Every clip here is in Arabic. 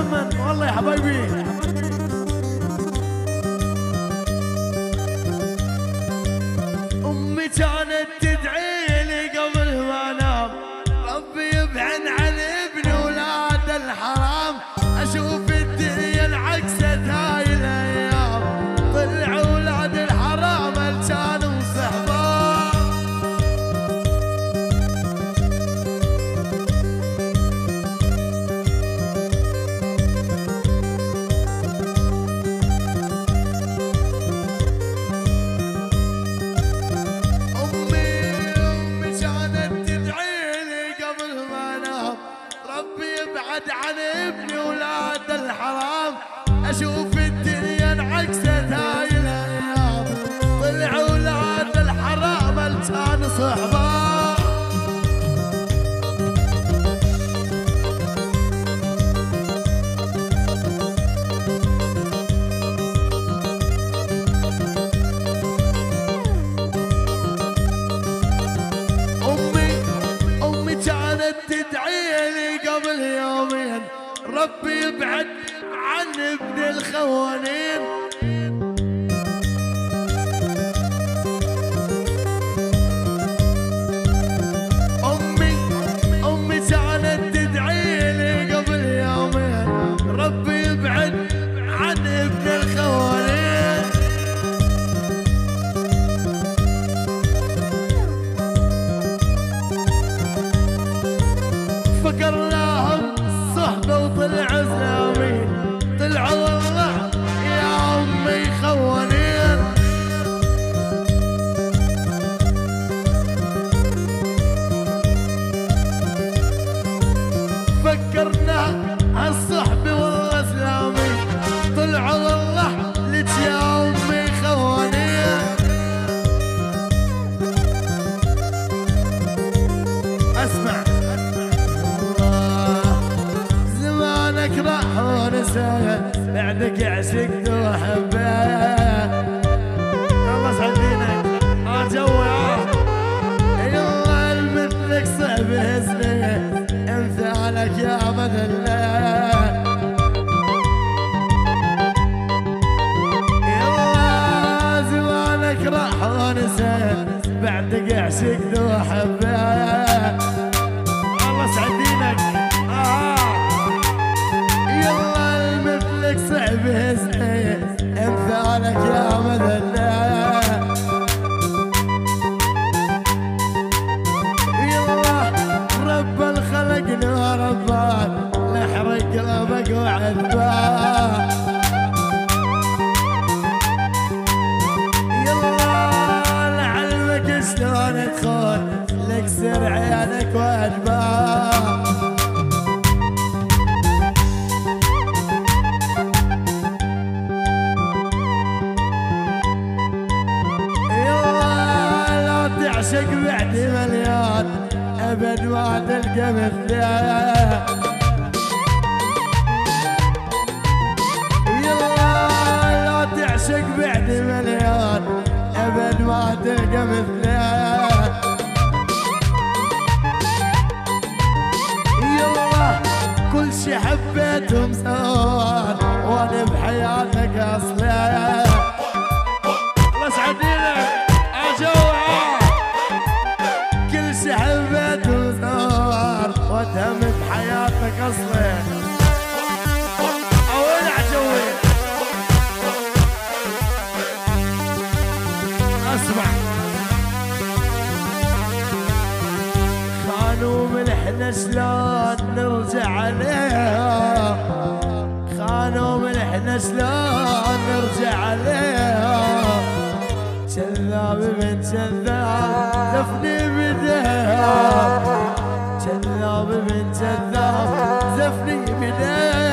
دايما والله يا حبايبي امي كانت وانسى بعدك اعشق ذو حبة. تلقى مثله يلا كل شي حبيتهم وأنا بحياتي بس لا نرجع عليها. خانوا من إحنا شلون نرجع عليها. زفني بدها زفني بدها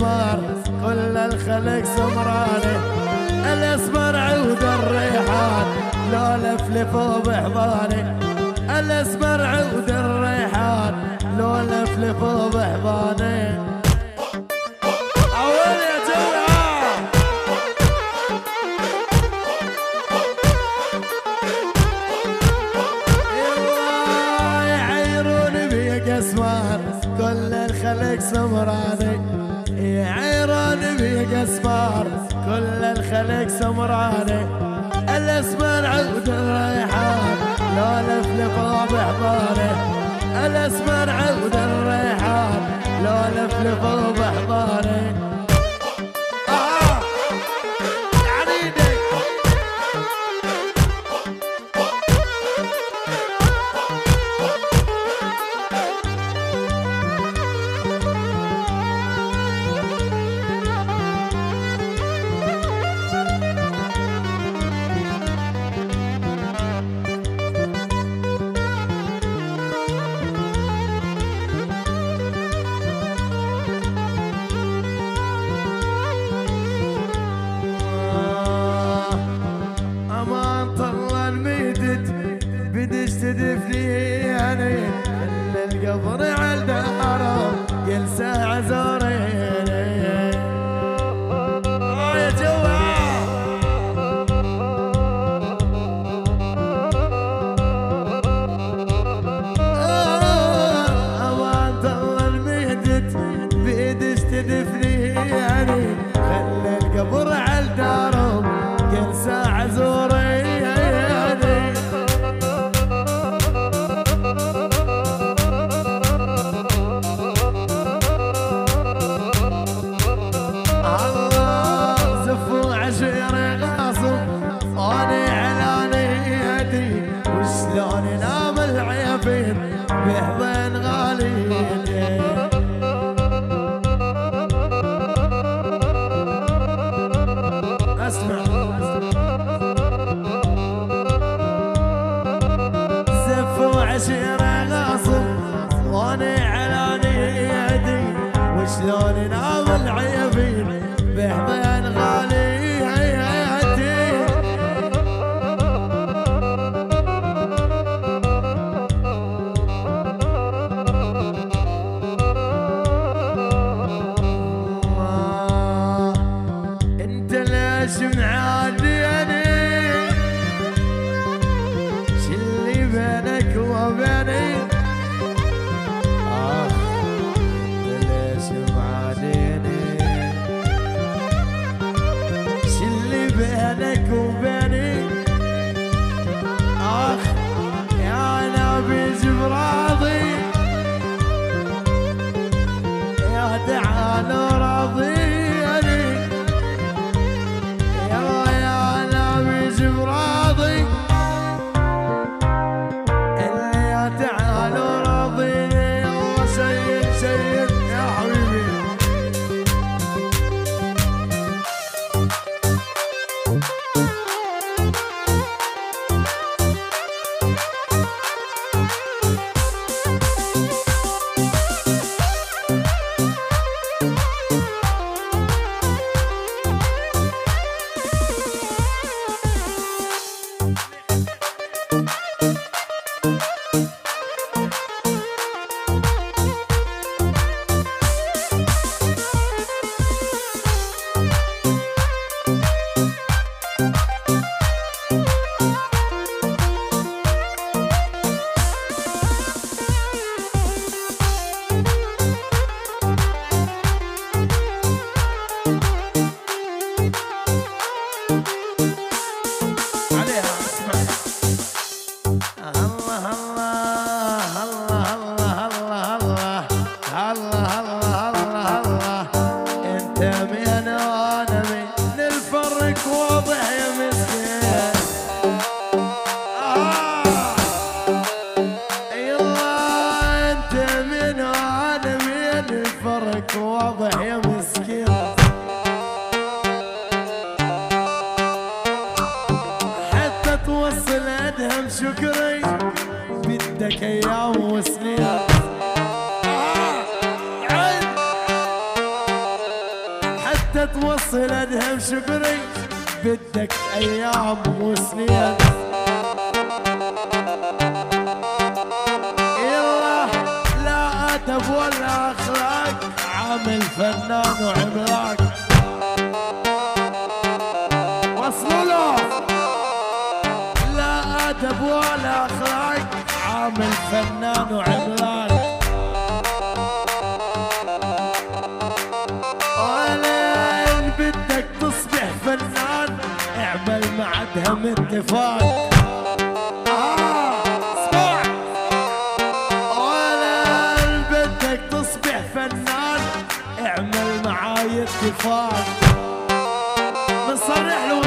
بيك اسمار كل الخلق سمراني الأسمر عود الريحان لو لفلف بحضاني. الأسمر عود الريحان لو لفلف بحضاني. سمراني الاسمر عود الريحان لو لفلف بحضاني الاسمر عود الريحان لو لفلف تدفنيني خلي القبر زف وعشيرة غاصب وأنا على يدي. وشلون نام العيبين بحضن غالي بينك وبين شكري بدك أيام وسنين حتى توصل أدهم شكري بدك أيام وسنين يلا لا أدب ولا أخلاق. عامل فنان وعملاق. ادب ولا اخلاق عامل فنان وعملاق وين بدك تصبح فنان؟ اعمل مع ادهم اتفاق. آه، اعمل معاي اتفاق. بنصرح له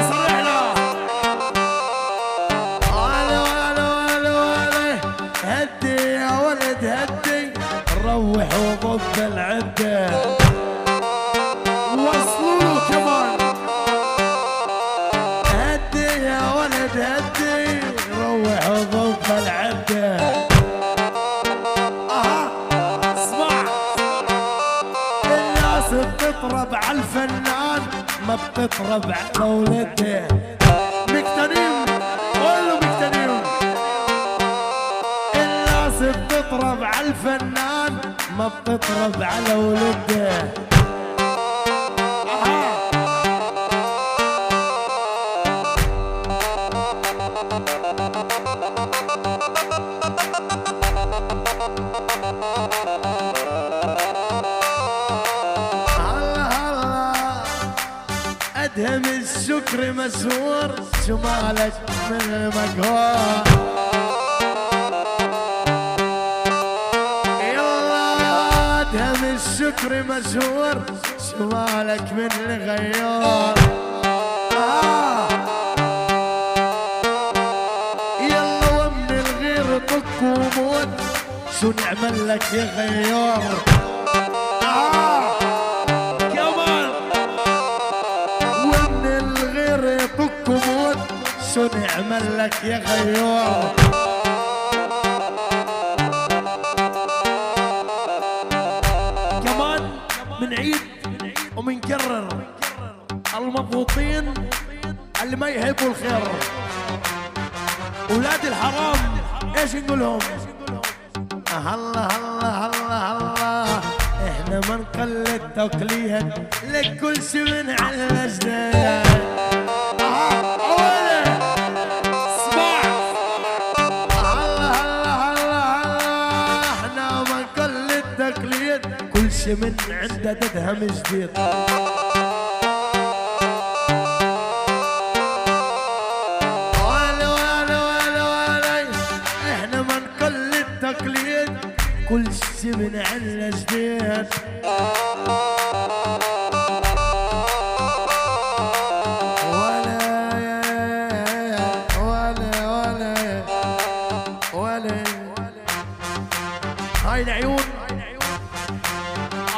ما بتطرب على ولده مكتنين قولوا مكتنين. الناس بتطرب على الفنان ما بتطرب على ولده. الشكر مشهور شمالك من المقهور؟ ادهم الشكر مشهور شمالك من الغيور؟ آه. يلا ومن الغير طق وموت شو نعمل لك يا غيور؟ شو نعمل لك يا غيور؟ كمان بنعيد وبنكرر المضبوطين اللي ما يحبوا الخير. ولاد الحرام إيش نقول لهم؟ هلا هلا هلا هلا. إحنا ما نقلد تقليد لك كل من على الأجداد. كل شي من عنده تدهم جديد. كل شي من عنا جديد. هاي العيون.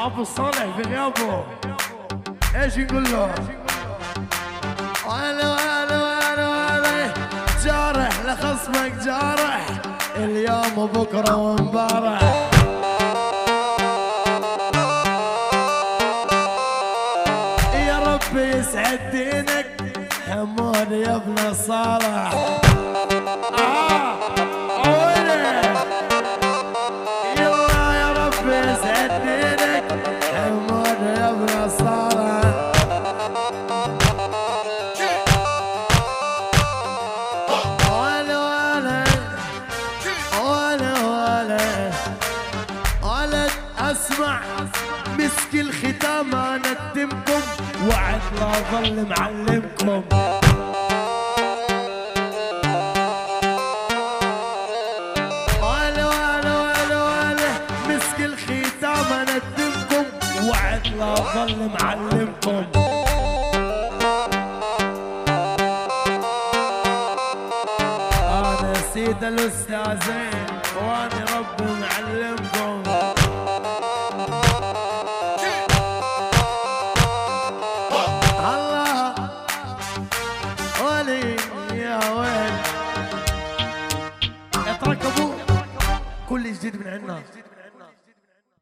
ابو صالح في غيابه إيش نقول له ولا ولا ولا ولا جارح لخصمك جارح اليوم وبكره وامبارح يا رب يسعد دينك حمود يا ابن صالح لا ظل معلمكم ولا ولا ولا ولا مسك الختام اندمكم وعد لا ظل معلمكم. أنا سيد الأستاذين وأنا رب معلمكم